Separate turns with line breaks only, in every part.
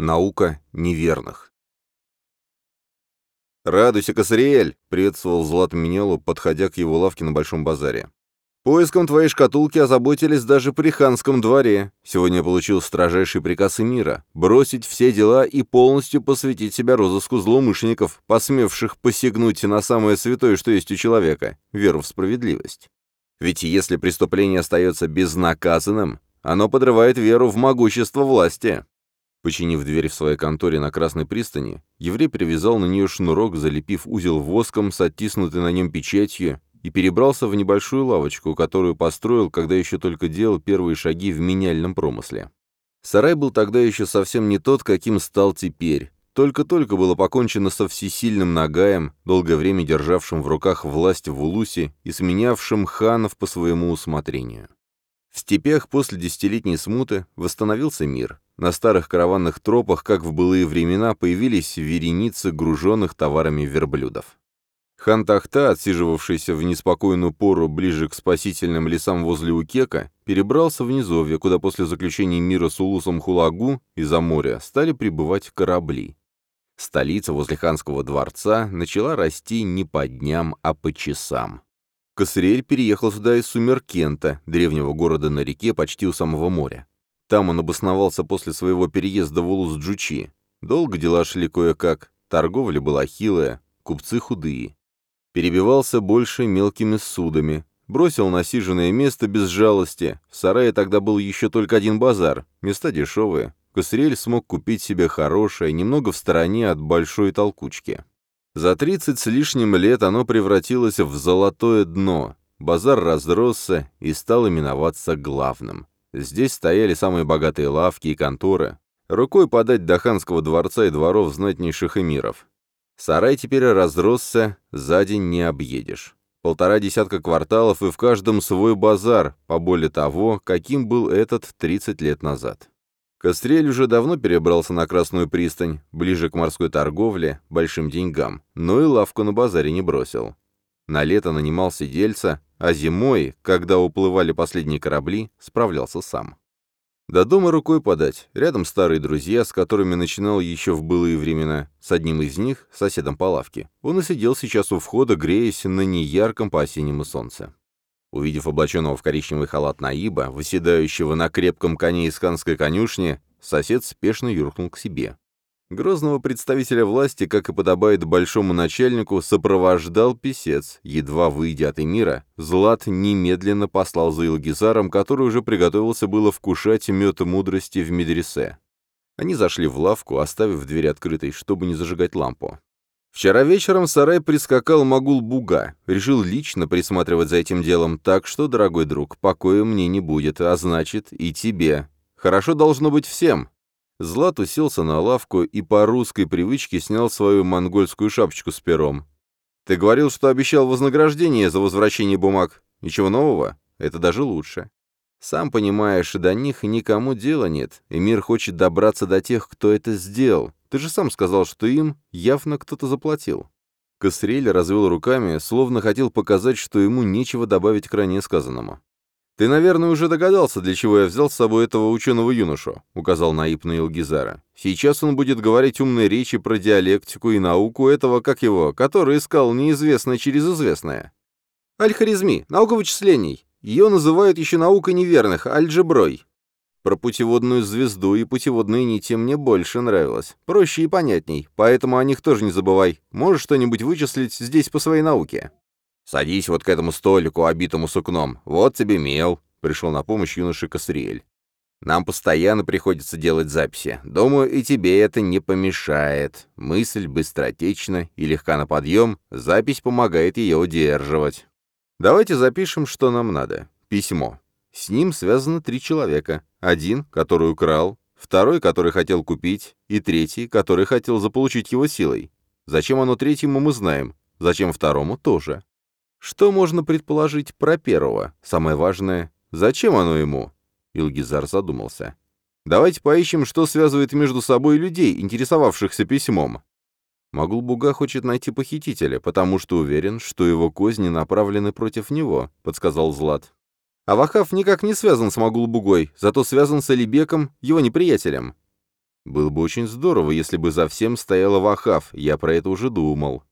Наука неверных. «Радуйся, Косариэль!» — приветствовал Злат Минелу, подходя к его лавке на Большом базаре. «Поиском твоей шкатулки озаботились даже при ханском дворе. Сегодня получил строжайший приказ мира — бросить все дела и полностью посвятить себя розыску злоумышленников, посмевших посягнуть на самое святое, что есть у человека — веру в справедливость. Ведь если преступление остается безнаказанным, оно подрывает веру в могущество власти. Починив дверь в своей конторе на Красной пристани, еврей привязал на нее шнурок, залепив узел воском с оттиснутой на нем печатью, и перебрался в небольшую лавочку, которую построил, когда еще только делал первые шаги в меняльном промысле. Сарай был тогда еще совсем не тот, каким стал теперь. Только-только было покончено со всесильным Нагаем, долгое время державшим в руках власть в Улусе и сменявшим ханов по своему усмотрению. В степях после десятилетней смуты восстановился мир. На старых караванных тропах, как в былые времена, появились вереницы груженных товарами верблюдов. Хан Тахта, отсиживавшийся в неспокойную пору ближе к спасительным лесам возле Укека, перебрался в низовье, куда после заключения мира с Улусом Хулагу из-за моря стали прибывать корабли. Столица возле ханского дворца начала расти не по дням, а по часам. Косриэль переехал сюда из Сумеркента, древнего города на реке почти у самого моря. Там он обосновался после своего переезда в Улус-Джучи. Долго дела шли кое-как, торговля была хилая, купцы худые. Перебивался больше мелкими судами, бросил насиженное место без жалости. В сарае тогда был еще только один базар, места дешевые. Косриэль смог купить себе хорошее, немного в стороне от большой толкучки. За тридцать с лишним лет оно превратилось в золотое дно. Базар разросся и стал именоваться главным. Здесь стояли самые богатые лавки и конторы. Рукой подать до ханского дворца и дворов знатнейших эмиров. Сарай теперь разросся, за день не объедешь. Полтора десятка кварталов и в каждом свой базар, поболее того, каким был этот 30 лет назад. Кострель уже давно перебрался на Красную пристань, ближе к морской торговле, большим деньгам, но и лавку на базаре не бросил. На лето нанимал сидельца, а зимой, когда уплывали последние корабли, справлялся сам. До дома рукой подать, рядом старые друзья, с которыми начинал еще в былые времена, с одним из них, соседом по лавке. Он и сидел сейчас у входа, греясь на неярком по-осеннему солнце. Увидев облаченного в коричневый халат Наиба, выседающего на крепком коне из ханской конюшни, сосед спешно юркнул к себе. Грозного представителя власти, как и подобает большому начальнику, сопровождал писец. Едва выйдя от эмира, Злат немедленно послал за Илгизаром, который уже приготовился было вкушать мед мудрости в медресе. Они зашли в лавку, оставив дверь открытой, чтобы не зажигать лампу. Вчера вечером в сарай прискакал Магул-Буга, решил лично присматривать за этим делом, так что, дорогой друг, покоя мне не будет, а значит, и тебе. Хорошо должно быть всем. Злат уселся на лавку и по русской привычке снял свою монгольскую шапочку с пером. «Ты говорил, что обещал вознаграждение за возвращение бумаг. Ничего нового? Это даже лучше. Сам понимаешь, до них никому дела нет, и мир хочет добраться до тех, кто это сделал. Ты же сам сказал, что им явно кто-то заплатил». Кострель развел руками, словно хотел показать, что ему нечего добавить к ранее сказанному. «Ты, наверное, уже догадался, для чего я взял с собой этого ученого-юношу», — указал Наиб на Илгизара. «Сейчас он будет говорить умные речи про диалектику и науку этого, как его, который искал неизвестное через известное». «Аль-Харизми, наука вычислений. Ее называют еще наукой неверных, альджеброй. Про путеводную звезду и путеводные нити мне больше нравилось. Проще и понятней, поэтому о них тоже не забывай. Можешь что-нибудь вычислить здесь по своей науке?» «Садись вот к этому столику, обитому сукном. Вот тебе мел», — пришел на помощь юноше Касриэль. «Нам постоянно приходится делать записи. Думаю, и тебе это не помешает. Мысль быстротечна и легка на подъем, запись помогает ее удерживать. Давайте запишем, что нам надо. Письмо. С ним связано три человека. Один, который украл, второй, который хотел купить, и третий, который хотел заполучить его силой. Зачем оно третьему, мы знаем. Зачем второму, тоже. Что можно предположить про первого? Самое важное, зачем оно ему? Илгизар задумался. Давайте поищем, что связывает между собой людей, интересовавшихся письмом. Магулбуга хочет найти похитителя, потому что уверен, что его козни направлены против него, подсказал Злат. А Вахав никак не связан с Магулбугой, зато связан с Алибеком, его неприятелем. Было бы очень здорово, если бы за всем стояла Вахав, я про это уже думал.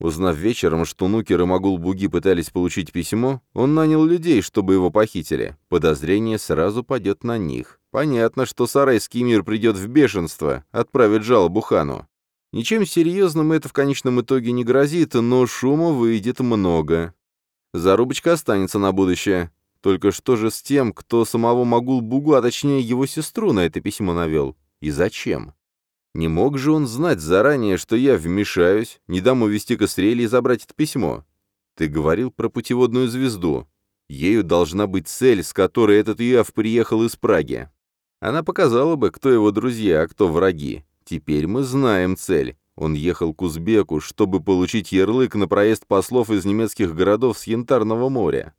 Узнав вечером, что Нукер и Магул-Буги пытались получить письмо, он нанял людей, чтобы его похитили. Подозрение сразу падет на них. Понятно, что сарайский мир придет в бешенство, отправит жалобу хану. Ничем серьезным это в конечном итоге не грозит, но шума выйдет много. Зарубочка останется на будущее. Только что же с тем, кто самого Магул-Бугу, а точнее его сестру, на это письмо навел? И зачем? Не мог же он знать заранее, что я вмешаюсь, не дам увести Кострели и забрать это письмо? Ты говорил про путеводную звезду. Ею должна быть цель, с которой этот Юав приехал из Праги. Она показала бы, кто его друзья, а кто враги. Теперь мы знаем цель. Он ехал к Узбеку, чтобы получить ярлык на проезд послов из немецких городов с Янтарного моря.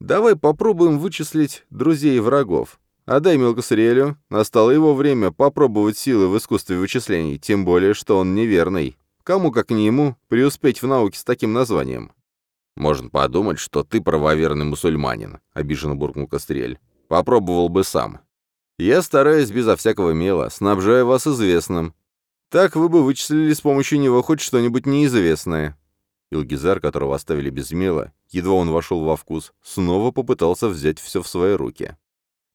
Давай попробуем вычислить друзей и врагов. Отдай Мелкосрелю, настало его время попробовать силы в искусстве вычислений, тем более, что он неверный. Кому, как не ему, преуспеть в науке с таким названием? «Можно подумать, что ты правоверный мусульманин», — обиженно буркнул Кострель. «Попробовал бы сам». «Я стараюсь безо всякого мела, снабжаю вас известным. Так вы бы вычислили с помощью него хоть что-нибудь неизвестное». Илгизар, которого оставили без мела, едва он вошел во вкус, снова попытался взять все в свои руки.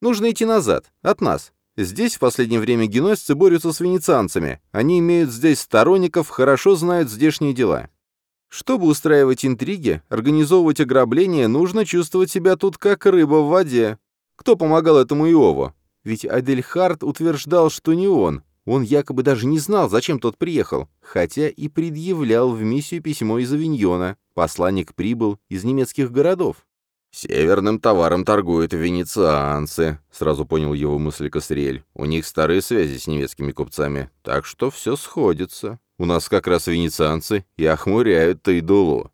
Нужно идти назад, от нас. Здесь в последнее время геносцы борются с венецианцами. Они имеют здесь сторонников, хорошо знают здешние дела. Чтобы устраивать интриги, организовывать ограбления, нужно чувствовать себя тут как рыба в воде. Кто помогал этому Иову? Ведь Адельхард утверждал, что не он. Он якобы даже не знал, зачем тот приехал, хотя и предъявлял в миссию письмо из Авиньона. Посланник прибыл из немецких городов. «Северным товаром торгуют венецианцы», — сразу понял его мысль Косриэль. «У них старые связи с немецкими купцами, так что все сходится. У нас как раз венецианцы и охмуряют Тайдулу».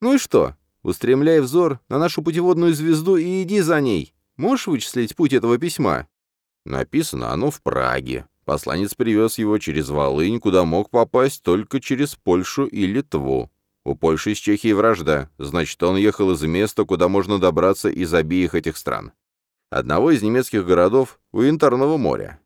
«Ну и что? Устремляй взор на нашу путеводную звезду и иди за ней. Можешь вычислить путь этого письма?» Написано оно в Праге. Посланец привез его через Волынь, куда мог попасть только через Польшу и Литву. У Польши с Чехией вражда, значит, он ехал из места, куда можно добраться из обеих этих стран. Одного из немецких городов у Янтарного моря.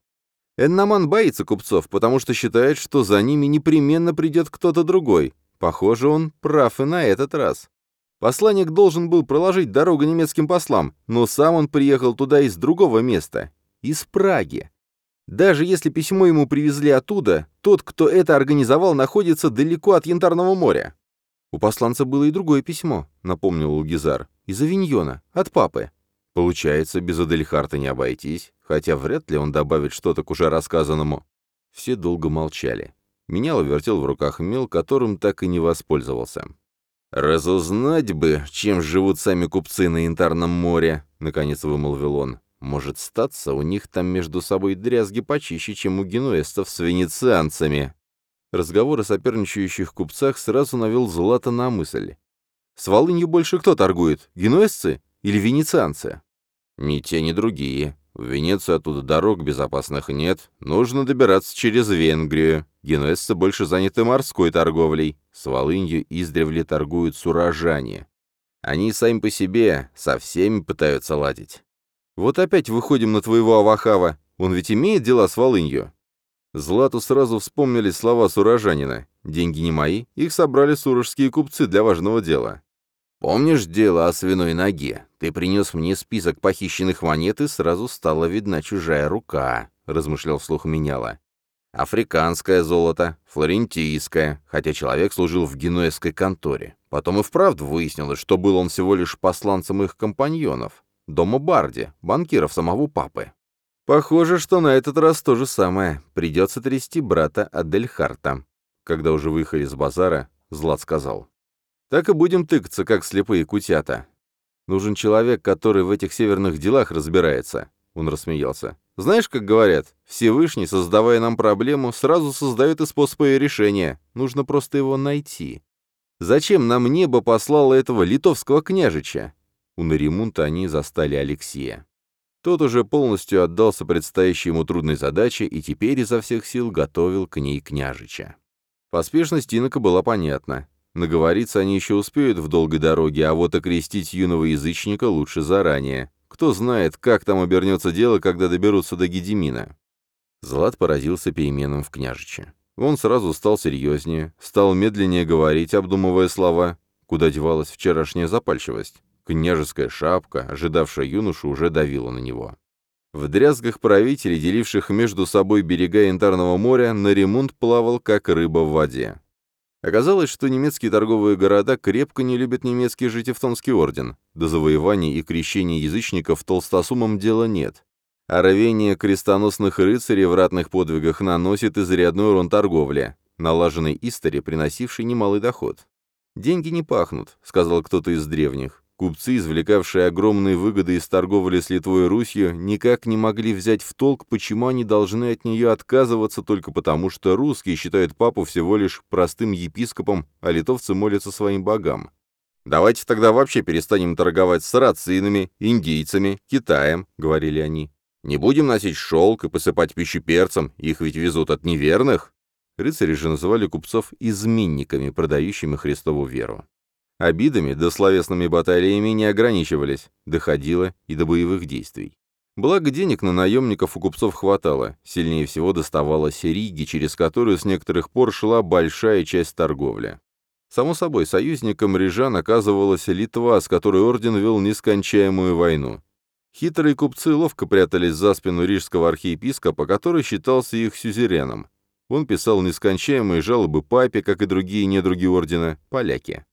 Эннаман боится купцов, потому что считает, что за ними непременно придет кто-то другой. Похоже, он прав и на этот раз. Посланник должен был проложить дорогу немецким послам, но сам он приехал туда из другого места, из Праги. Даже если письмо ему привезли оттуда, тот, кто это организовал, находится далеко от Янтарного моря. «У посланца было и другое письмо», — напомнил Лугизар, — «из Авиньона, от папы». Получается, без Адельхарта не обойтись, хотя вряд ли он добавит что-то к уже рассказанному. Все долго молчали. Меняло вертел в руках мел, которым так и не воспользовался. «Разузнать бы, чем живут сами купцы на Янтарном море», — наконец вымолвил он. «Может, статься, у них там между собой дрязги почище, чем у генуэстов с венецианцами». Разговор о соперничающих купцах сразу навел Злата на мысль. «С Волынью больше кто торгует? Генуэзцы или венецианцы?» «Ни те, ни другие. В Венецию оттуда дорог безопасных нет. Нужно добираться через Венгрию. Генуэзцы больше заняты морской торговлей. С Волынью издревле торгуют сурожане. Они сами по себе со всеми пытаются ладить. Вот опять выходим на твоего Авахава. Он ведь имеет дела с Волынью?» Злату сразу вспомнили слова сурожанина. «Деньги не мои, их собрали сурожские купцы для важного дела». «Помнишь дело о свиной ноге? Ты принес мне список похищенных монет, и сразу стала видна чужая рука», — размышлял вслух меняла. «Африканское золото, флорентийское, хотя человек служил в генуэзской конторе. Потом и вправду выяснилось, что был он всего лишь посланцем их компаньонов, дома Барди, банкиров самого папы. Похоже, что на этот раз то же самое. Придется трясти брата Адельхарта. Когда уже выехали с базара, Злат сказал. Так и будем тыкаться, как слепые кутята. Нужен человек, который в этих северных делах разбирается. Он рассмеялся. Знаешь, как говорят, Всевышний, создавая нам проблему, сразу создает и способ ее решения. Нужно просто его найти. Зачем нам небо послало этого литовского княжича? У Наримунта они застали Алексея. Тот уже полностью отдался предстоящей ему трудной задаче и теперь изо всех сил готовил к ней княжича. Поспешность инока была понятна. Наговориться они еще успеют в долгой дороге, а вот окрестить юного язычника лучше заранее. Кто знает, как там обернется дело, когда доберутся до Гедемина. Злат поразился переменам в княжиче. Он сразу стал серьезнее, стал медленнее говорить, обдумывая слова. Куда девалась вчерашняя запальчивость? Княжеская шапка, ожидавшая юношу, уже давила на него. В дрязгах правителей, деливших между собой берега Янтарного моря, на ремонт плавал, как рыба в воде. Оказалось, что немецкие торговые города крепко не любят немецкий же Тевтонский орден. До завоеваний и крещения язычников толстосумам дела нет. А рвение крестоносных рыцарей в ратных подвигах наносит изрядный урон торговле, налаженной истори, приносившей немалый доход. «Деньги не пахнут», — сказал кто-то из древних. Купцы, извлекавшие огромные выгоды из торговли с Литвой и Русью, никак не могли взять в толк, почему они должны от нее отказываться только потому, что русские считают папу всего лишь простым епископом, а литовцы молятся своим богам. «Давайте тогда вообще перестанем торговать с рацинами, индийцами, Китаем», — говорили они. «Не будем носить шелк и посыпать пищу перцем, их ведь везут от неверных». Рыцари же называли купцов изменниками, продающими Христову веру. Обидами да словесными баталиями не ограничивались, доходило и до боевых действий. Благо денег на наемников у купцов хватало, сильнее всего доставалось Риги, через которую с некоторых пор шла большая часть торговли. Само собой, союзником рижан оказывалась Литва, с которой орден вел нескончаемую войну. Хитрые купцы ловко прятались за спину рижского архиепископа, который считался их сюзереном. Он писал нескончаемые жалобы папе, как и другие недруги ордена, поляки.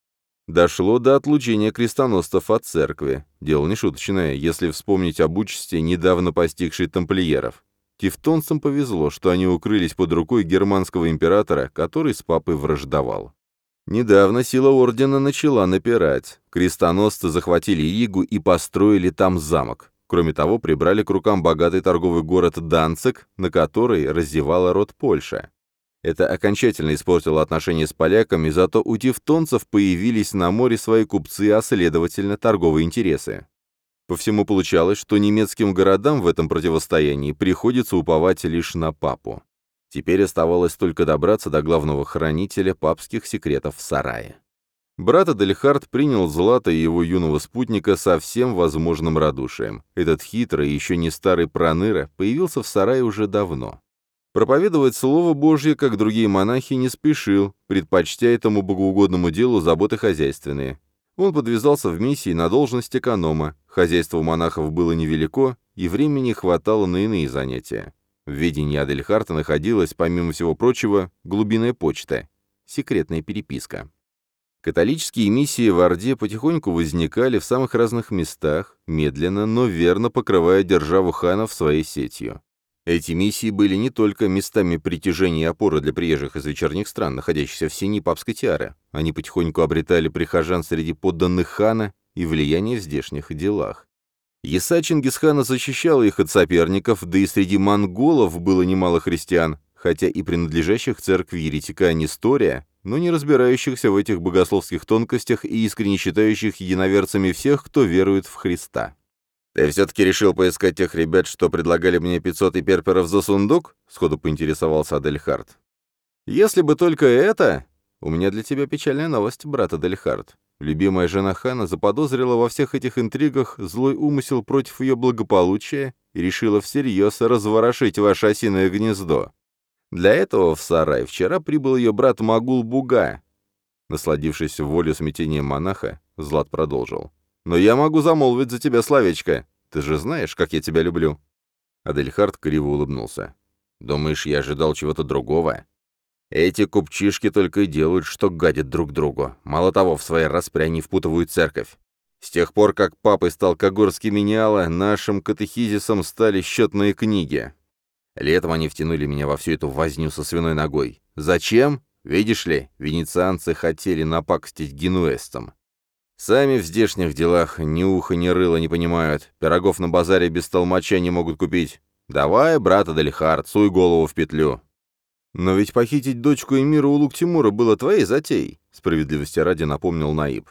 Дошло до отлучения крестоносцев от церкви. Дело не шуточное, если вспомнить об участи, недавно постигшей тамплиеров. Тевтонцам повезло, что они укрылись под рукой германского императора, который с папой враждовал. Недавно сила ордена начала напирать. Крестоносцы захватили Ригу и построили там замок. Кроме того, прибрали к рукам богатый торговый город Данцик, на который раздевала род Польша. Это окончательно испортило отношения с поляками, зато у тевтонцев появились на море свои купцы, а следовательно торговые интересы. По всему получалось, что немецким городам в этом противостоянии приходится уповать лишь на папу. Теперь оставалось только добраться до главного хранителя папских секретов в сарае. Брат Адельхард принял Злата и его юного спутника со всем возможным радушием. Этот хитрый, еще не старый проныра появился в сарае уже давно. Проповедовать Слово Божье, как другие монахи, не спешил, предпочтя этому богоугодному делу заботы хозяйственные. Он подвязался в миссии на должность эконома, хозяйство у монахов было невелико, и времени хватало на иные занятия. В ведении Адельхарта находилась, помимо всего прочего, глубинная почта, секретная переписка. Католические миссии в Орде потихоньку возникали в самых разных местах, медленно, но верно покрывая державу ханов своей сетью. Эти миссии были не только местами притяжения и опоры для приезжих из вечерних стран, находящихся в сени папской тиары. Они потихоньку обретали прихожан среди подданных хана и влияние в здешних делах. Еса Чингисхана защищала их от соперников, да и среди монголов было немало христиан, хотя и принадлежащих церкви еретика Нестория, но не разбирающихся в этих богословских тонкостях и искренне считающих единоверцами всех, кто верует в Христа. «Ты все-таки решил поискать тех ребят, что предлагали мне 500 и перперов за сундук?» — сходу поинтересовался Адельхард. «Если бы только это...» «У меня для тебя печальная новость, брат Адельхард. Любимая жена хана заподозрила во всех этих интригах злой умысел против ее благополучия и решила всерьез разворошить ваше осиное гнездо. Для этого в сарай вчера прибыл ее брат Магул Буга». Насладившись волю смятением монаха, Злат продолжил. Но я могу замолвить за тебя словечко. Ты же знаешь, как я тебя люблю». Адельхард криво улыбнулся. «Думаешь, я ожидал чего-то другого?» «Эти купчишки только и делают, что гадят друг другу. Мало того, в своей распре они впутывают церковь. С тех пор, как папой стал Когорский меняла, нашим катехизисом стали счетные книги. Летом они втянули меня во всю эту возню со свиной ногой. Зачем? Видишь ли, венецианцы хотели напакостить генуэзцам. Сами в здешних делах ни уха, ни рыла не понимают. Пирогов на базаре без толмача не могут купить. Давай, брат Адельхард, суй голову в петлю. Но ведь похитить дочку Эмира у Лук-Тимура было твоей затеей, справедливости ради напомнил Наиб.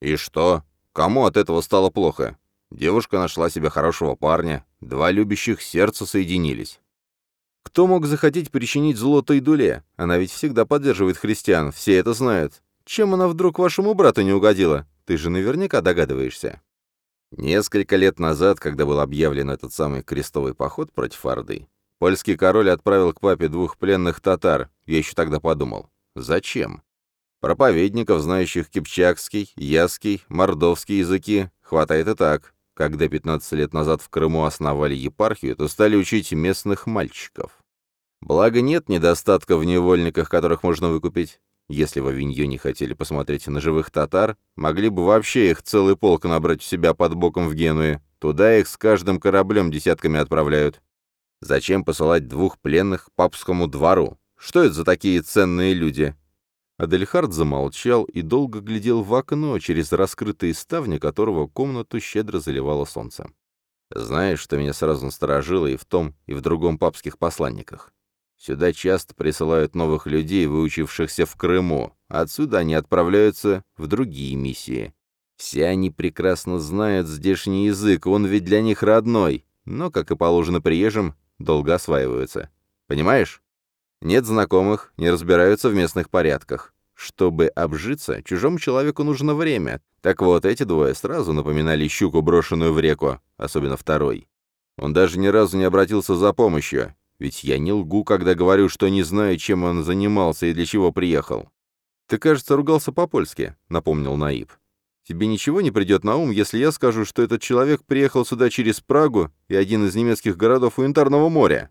И что? Кому от этого стало плохо? Девушка нашла себе хорошего парня, два любящих сердца соединились. Кто мог захотеть причинить зло Тайдуле? Она ведь всегда поддерживает христиан, все это знают. Чем она вдруг вашему брату не угодила? Ты же наверняка догадываешься. Несколько лет назад, когда был объявлен этот самый крестовый поход против Орды, Польский король отправил к папе двух пленных татар. Я еще тогда подумал. Зачем? Проповедников, знающих кипчакский, яский, мордовский языки, хватает и так. Когда 15 лет назад в Крыму основали епархию, то стали учить местных мальчиков. Благо нет недостатка в невольниках, которых можно выкупить. Если в Авиньоне хотели посмотреть на живых татар, могли бы вообще их целый полк набрать у себя под боком в Генуе. Туда их с каждым кораблем десятками отправляют. Зачем посылать двух пленных папскому двору? Что это за такие ценные люди? Адельхард замолчал и долго глядел в окно, через раскрытые ставни которого комнату щедро заливало солнце. Знаешь, что меня сразу насторожило и в том, и в другом папских посланниках? Сюда часто присылают новых людей, выучившихся в Крыму. Отсюда они отправляются в другие миссии. Все они прекрасно знают здешний язык, он ведь для них родной, но, как и положено приезжим, долго осваиваются. Понимаешь? Нет знакомых, не разбираются в местных порядках. Чтобы обжиться, чужому человеку нужно время. Так вот, эти двое сразу напоминали щуку, брошенную в реку, особенно второй. Он даже ни разу не обратился за помощью, ведь я не лгу, когда говорю, что не знаю, чем он занимался и для чего приехал. «Ты, кажется, ругался по-польски», — напомнил Наиб. «Тебе ничего не придет на ум, если я скажу, что этот человек приехал сюда через Прагу и один из немецких городов у Янтарного моря?»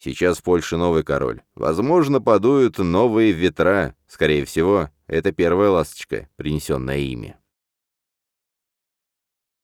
Сейчас в Польше новый король. Возможно, подуют новые ветра. Скорее всего, это первая ласточка, принесенная ими.